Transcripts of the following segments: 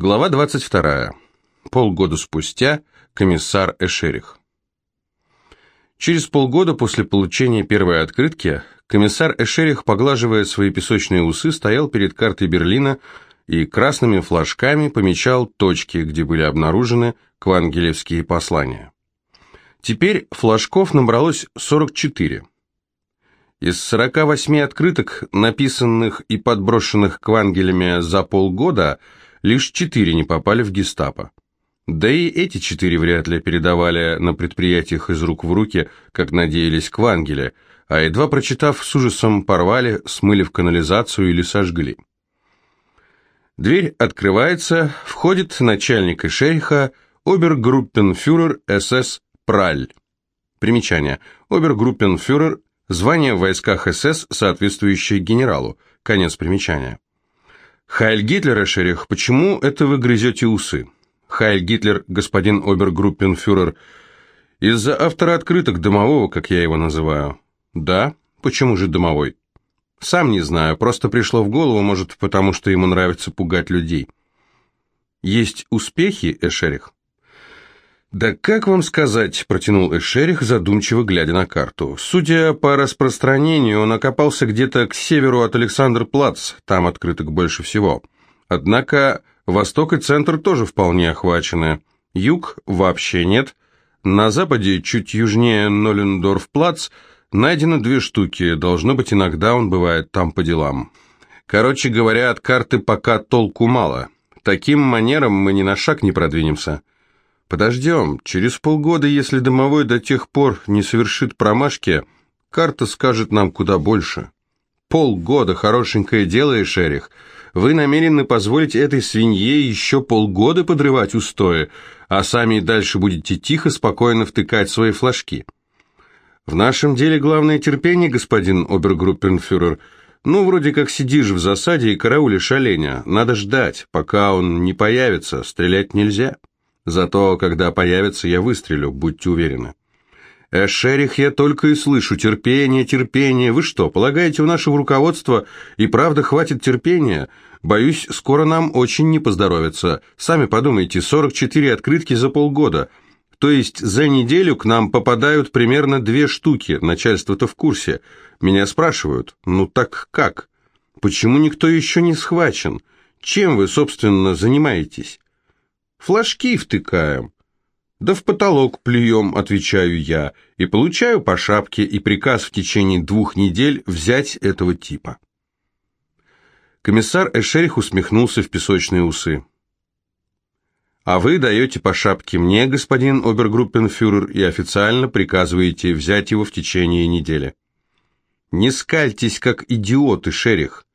Глава 22. Полгода спустя. Комиссар Эшерих. Через полгода после получения первой открытки комиссар Эшерих, поглаживая свои песочные усы, стоял перед картой Берлина и красными флажками помечал точки, где были обнаружены квангелевские послания. Теперь флажков набралось 44. Из 48 открыток, написанных и подброшенных квангелями за полгода – лишь четыре не попали в гестапо. Да и эти четыре вряд ли передавали на предприятиях из рук в руки, как надеялись Квангеле, а едва прочитав, с ужасом порвали, смыли в канализацию или сожгли. Дверь открывается, входит начальник Эшериха, обергруппенфюрер СС Праль. Примечание. Обергруппенфюрер – звание в войсках СС, соответствующее генералу. Конец примечания. «Хайль Гитлер, Эшерих, почему это вы грызете усы?» «Хайль Гитлер, господин обергруппенфюрер, из-за автора открыток домового, как я его называю». «Да? Почему же домовой?» «Сам не знаю, просто пришло в голову, может, потому что ему нравится пугать людей». «Есть успехи, Эшерих?» «Да как вам сказать», — протянул Эшерих, задумчиво глядя на карту. «Судя по распространению, он окопался где-то к северу от Александр-Плац, там открыток больше всего. Однако восток и центр тоже вполне охвачены. Юг вообще нет. На западе, чуть южнее Ноллендорф-Плац, найдено две штуки, должно быть, иногда он бывает там по делам. Короче говоря, от карты пока толку мало. Таким манером мы ни на шаг не продвинемся». Подождем, через полгода, если домовой до тех пор не совершит промашки, карта скажет нам куда больше. Полгода, хорошенькое дело, Эшерих. Вы намерены позволить этой свинье еще полгода подрывать устои, а сами дальше будете тихо, спокойно втыкать свои флажки. В нашем деле главное терпение, господин обергруппенфюрер. Ну, вроде как сидишь в засаде и караулишь оленя. Надо ждать, пока он не появится, стрелять нельзя. Зато, когда появится, я выстрелю, будьте уверены. Эшерих, я только и слышу. Терпение, терпение. Вы что, полагаете, у нашего руководства и правда хватит терпения? Боюсь, скоро нам очень не поздоровится. Сами подумайте, 44 открытки за полгода. То есть за неделю к нам попадают примерно две штуки. Начальство-то в курсе. Меня спрашивают, ну так как? Почему никто еще не схвачен? Чем вы, собственно, занимаетесь? Флажки втыкаем. Да в потолок плюем, отвечаю я, и получаю по шапке и приказ в течение двух недель взять этого типа. Комиссар Эшерих усмехнулся в песочные усы. «А вы даете по шапке мне, господин обергруппенфюрер, и официально приказываете взять его в течение недели. Не скальтесь, как идиоты, Шерих.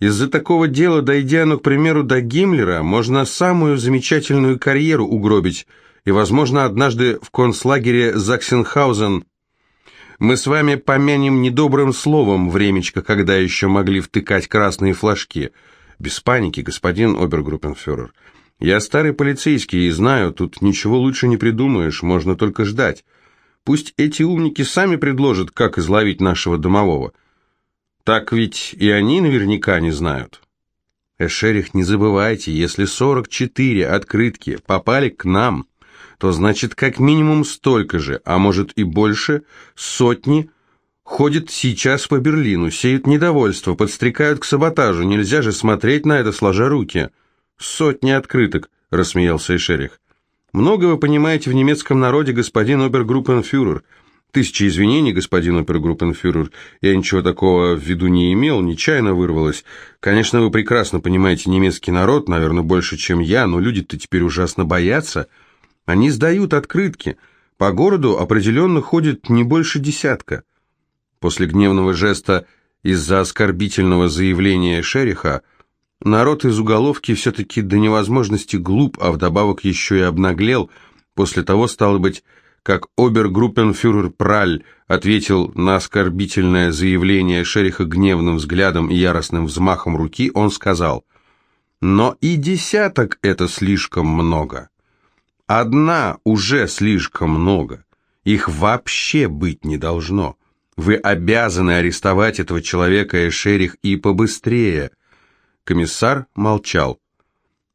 Из-за такого дела, дойдя, ну, к примеру, до Гиммлера, можно самую замечательную карьеру угробить, и, возможно, однажды в концлагере Заксенхаузен мы с вами помянем недобрым словом времечко, когда еще могли втыкать красные флажки. Без паники, господин обергруппенфюрер. Я старый полицейский и знаю, тут ничего лучше не придумаешь, можно только ждать. Пусть эти умники сами предложат, как изловить нашего домового. Так ведь и они наверняка не знают. Эшерих, не забывайте, если 44 открытки попали к нам, то значит как минимум столько же, а может и больше, сотни ходят сейчас по Берлину, сеют недовольство, подстрекают к саботажу. Нельзя же смотреть на это сложа руки. Сотни открыток, рассмеялся Эшерих. Много вы понимаете в немецком народе, господин обергруппенфюрер. Тысячи извинений, господин опергруппенфюрер. Я ничего такого в виду не имел, нечаянно вырвалось. Конечно, вы прекрасно понимаете немецкий народ, наверное, больше, чем я, но люди-то теперь ужасно боятся. Они сдают открытки. По городу определенно ходит не больше десятка. После гневного жеста из-за оскорбительного заявления Шериха народ из уголовки все-таки до невозможности глуп, а вдобавок еще и обнаглел. После того, стало быть, как обергруппенфюрер Праль ответил на оскорбительное заявление Шериха гневным взглядом и яростным взмахом руки, он сказал, «Но и десяток — это слишком много. Одна уже слишком много. Их вообще быть не должно. Вы обязаны арестовать этого человека, Эшерих, и побыстрее». Комиссар молчал.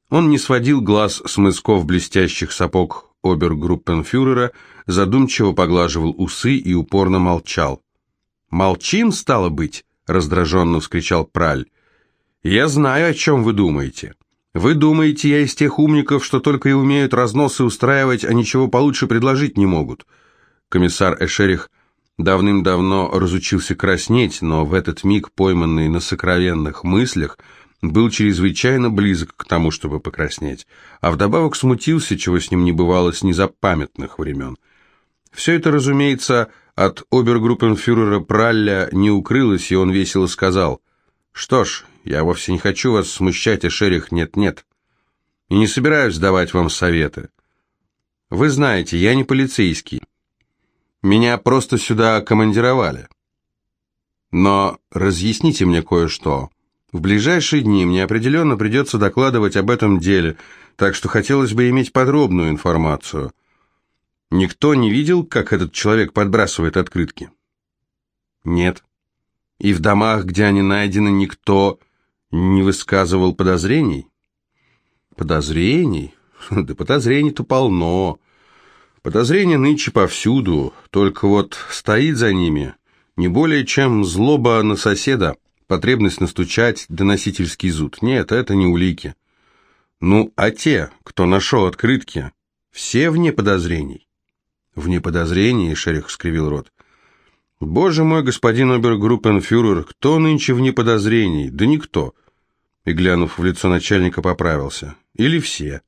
Он не сводил глаз с мысков блестящих сапог обергруппенфюрера, задумчиво поглаживал усы и упорно молчал. «Молчим, стало быть?» — раздраженно вскричал Праль. «Я знаю, о чем вы думаете. Вы думаете, я из тех умников, что только и умеют разносы устраивать, а ничего получше предложить не могут». Комиссар Эшерих давным-давно разучился краснеть, но в этот миг, пойманный на сокровенных мыслях, был чрезвычайно близок к тому, чтобы покраснеть, а вдобавок смутился, чего с ним не бывало с незапамятных времен. Все это, разумеется, от обергруппенфюрера Пралля не укрылось, и он весело сказал, «Что ж, я вовсе не хочу вас смущать, Эшерих, нет-нет, и не собираюсь давать вам советы. Вы знаете, я не полицейский, меня просто сюда командировали. Но разъясните мне кое-что». В ближайшие дни мне определенно придется докладывать об этом деле, так что хотелось бы иметь подробную информацию. Никто не видел, как этот человек подбрасывает открытки? Нет. И в домах, где они найдены, никто не высказывал подозрений? Подозрений? Да подозрений-то полно. Подозрения нынче повсюду, только вот стоит за ними не более чем злоба на соседа потребность настучать, доносительский зуд. Нет, это не улики. Ну, а те, кто нашел открытки, все вне подозрений? Вне подозрений, Шерих скривил рот. Боже мой, господин обергруппенфюрер, кто нынче вне подозрений? Да никто. И, глянув в лицо начальника, поправился. Или все.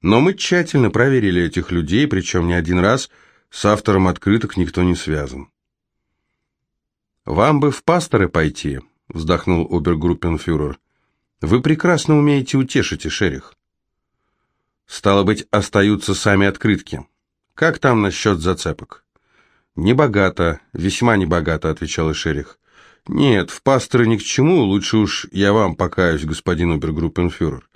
Но мы тщательно проверили этих людей, причем не один раз, с автором открыток никто не связан. «Вам бы в пасторы пойти», — вздохнул обергруппенфюрер. «Вы прекрасно умеете утешить, Эшерих». «Стало быть, остаются сами открытки. Как там насчет зацепок?» «Небогато, весьма небогато», — отвечал Эшерих. «Нет, в пасторы ни к чему, лучше уж я вам покаюсь, господин обергруппенфюрер.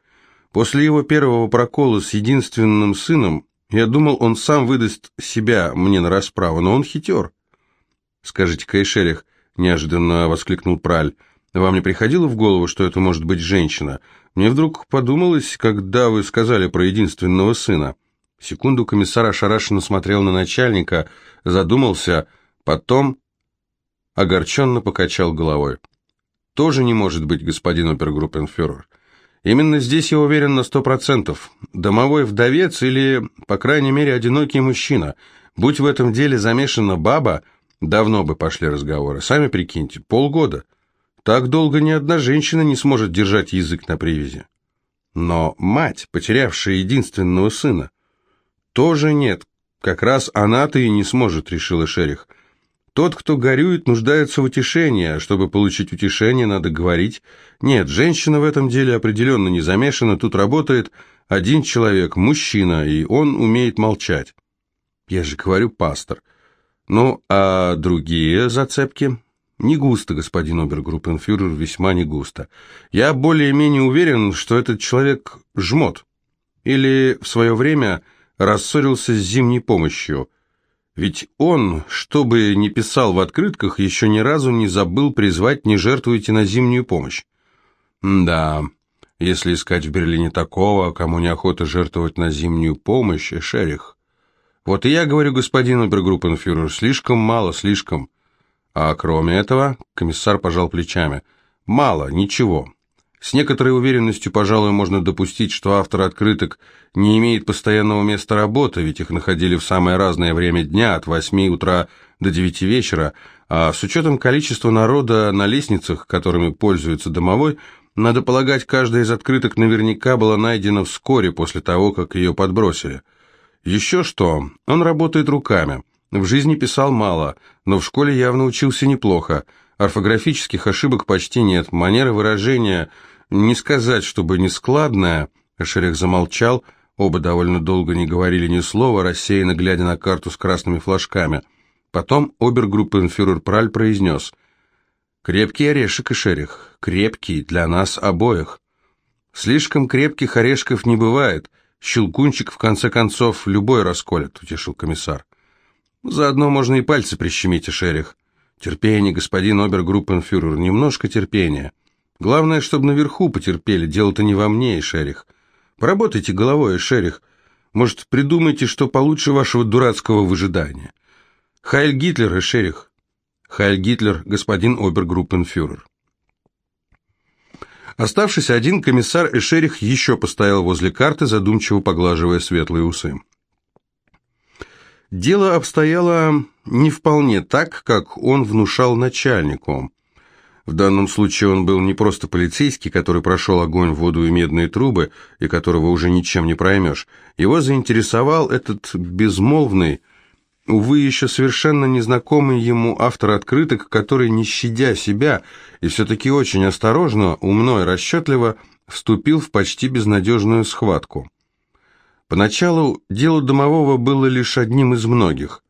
После его первого прокола с единственным сыном я думал, он сам выдаст себя мне на расправу, но он хитер». «Скажите-ка, Эшерих, — неожиданно воскликнул Праль. «Вам не приходило в голову, что это может быть женщина? Мне вдруг подумалось, когда вы сказали про единственного сына». Секунду комиссар ошарашенно смотрел на начальника, задумался, потом огорченно покачал головой. «Тоже не может быть, господин опергруппенфюрер. Именно здесь я уверен на сто процентов. Домовой вдовец или, по крайней мере, одинокий мужчина. Будь в этом деле замешана баба, Давно бы пошли разговоры. Сами прикиньте, полгода. Так долго ни одна женщина не сможет держать язык на привязи. Но мать, потерявшая единственного сына, тоже нет. Как раз она-то и не сможет, решила Шерих. Тот, кто горюет, нуждается в утешении, а чтобы получить утешение, надо говорить. Нет, женщина в этом деле определенно не замешана, тут работает один человек, мужчина, и он умеет молчать. Я же говорю, пастор. Ну, а другие зацепки? Не густо, господин обергруппенфюрер, весьма не густо. Я более-менее уверен, что этот человек жмот. Или в свое время рассорился с зимней помощью. Ведь он, что бы ни писал в открытках, еще ни разу не забыл призвать «не жертвуйте на зимнюю помощь». Да, если искать в Берлине такого, кому неохота жертвовать на зимнюю помощь, Шерих. Вот и я говорю, господин обергруппенфюрер, слишком мало, слишком. А кроме этого, комиссар пожал плечами. Мало, ничего. С некоторой уверенностью, пожалуй, можно допустить, что автор открыток не имеет постоянного места работы, ведь их находили в самое разное время дня, от 8 утра до 9 вечера, а с учетом количества народа на лестницах, которыми пользуется домовой, надо полагать, каждая из открыток наверняка была найдена вскоре после того, как ее подбросили. Еще что, он работает руками. В жизни писал мало, но в школе явно учился неплохо. Орфографических ошибок почти нет, манера выражения, не сказать, чтобы не складная. Шерих замолчал, оба довольно долго не говорили ни слова, рассеянно глядя на карту с красными флажками. Потом обергруппенфюрер Праль произнес «Крепкий орешек, Шерих, крепкий для нас обоих. Слишком крепких орешков не бывает». Щелкунчик, в конце концов, любой расколет, утешил комиссар. Заодно можно и пальцы прищемить, Шерих. Терпение, господин обергруппенфюрер, немножко терпения. Главное, чтобы наверху потерпели, дело-то не во мне, Шерих. Поработайте головой, Шерих. Может, придумайте, что получше вашего дурацкого выжидания. Хайль Гитлер, Шерих. Хайль Гитлер, господин обергруппенфюрер. Оставшись один, комиссар Эшерих еще постоял возле карты, задумчиво поглаживая светлые усы. Дело обстояло не вполне так, как он внушал начальнику. В данном случае он был не просто полицейский, который прошел огонь, воду и медные трубы, и которого уже ничем не проймешь. Его заинтересовал этот безмолвный, увы, еще совершенно незнакомый ему автор открыток, который, не щадя себя и все-таки очень осторожно, умно и расчетливо, вступил в почти безнадежную схватку. Поначалу дело домового было лишь одним из многих,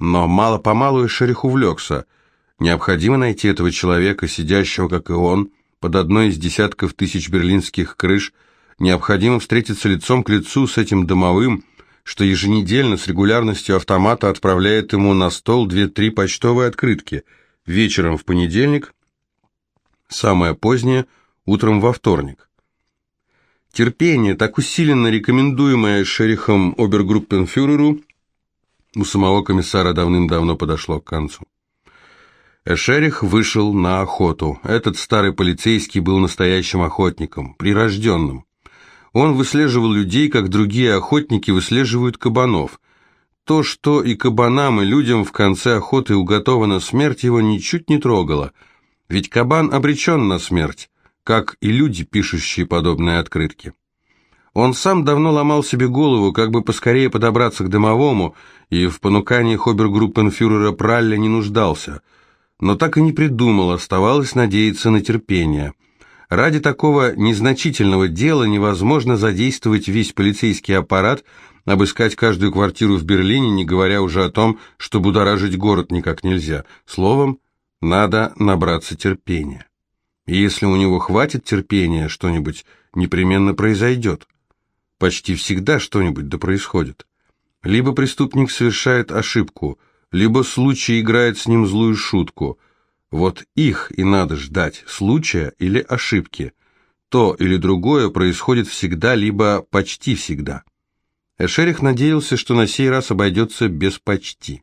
но мало-помалу и Шерих увлекся. Необходимо найти этого человека, сидящего, как и он, под одной из десятков тысяч берлинских крыш, необходимо встретиться лицом к лицу с этим домовым, что еженедельно с регулярностью автомата отправляет ему на стол две-три почтовые открытки, вечером в понедельник, самое позднее, утром во вторник. Терпение, так усиленно рекомендуемое шерихом обергруппенфюреру, у самого комиссара давным-давно подошло к концу. Эшерих вышел на охоту. Этот старый полицейский был настоящим охотником, прирожденным. Он выслеживал людей, как другие охотники выслеживают кабанов. То, что и кабанам, и людям в конце охоты уготована смерть, его ничуть не трогало. Ведь кабан обречен на смерть, как и люди, пишущие подобные открытки. Он сам давно ломал себе голову, как бы поскорее подобраться к дымовому, и в понуканиях обергруппенфюрера Пралля не нуждался, но так и не придумал, оставалось надеяться на терпение – Ради такого незначительного дела невозможно задействовать весь полицейский аппарат, обыскать каждую квартиру в Берлине, не говоря уже о том, что будоражить город никак нельзя. Словом, надо набраться терпения. И если у него хватит терпения, что-нибудь непременно произойдет. Почти всегда что-нибудь да происходит. Либо преступник совершает ошибку, либо случай играет с ним злую шутку – вот их и надо ждать, случая или ошибки. То или другое происходит всегда, либо почти всегда. Эшерих надеялся, что на сей раз обойдется без почти.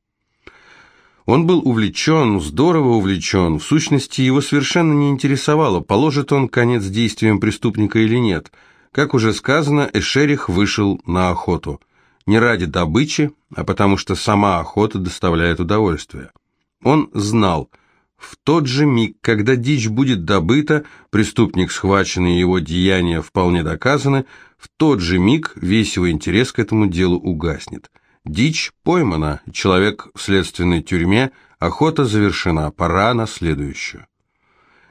Он был увлечен, здорово увлечен, в сущности его совершенно не интересовало, положит он конец действиям преступника или нет. Как уже сказано, Эшерих вышел на охоту. Не ради добычи, а потому что сама охота доставляет удовольствие. Он знал – в тот же миг, когда дичь будет добыта, преступник схвачен и его деяния вполне доказаны, в тот же миг весь его интерес к этому делу угаснет. Дичь поймана, человек в следственной тюрьме, охота завершена, пора на следующую.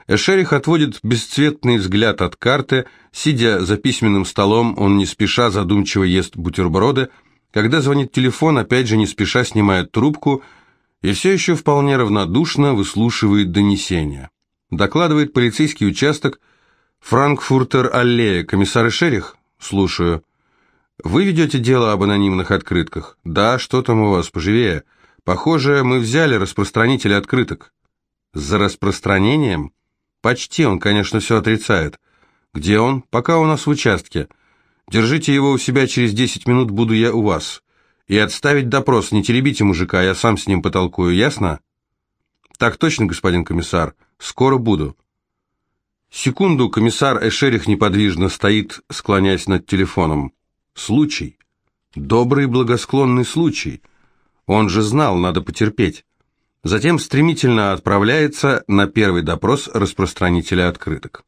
Эшерих отводит бесцветный взгляд от карты, сидя за письменным столом, он не спеша задумчиво ест бутерброды, когда звонит телефон, опять же не спеша снимает трубку – и все еще вполне равнодушно выслушивает донесения. Докладывает полицейский участок Франкфуртер-Аллея. Комиссар Шерих? Слушаю. Вы ведете дело об анонимных открытках? Да, что там у вас, поживее? Похоже, мы взяли распространителя открыток. За распространением? Почти, он, конечно, все отрицает. Где он? Пока у нас в участке. Держите его у себя, через десять минут буду я у вас. И отставить допрос, не теребите мужика, я сам с ним потолкую, ясно? Так точно, господин комиссар, скоро буду. Секунду комиссар Эшерих неподвижно стоит, склоняясь над телефоном. Случай. Добрый благосклонный случай. Он же знал, надо потерпеть. Затем стремительно отправляется на первый допрос распространителя открыток.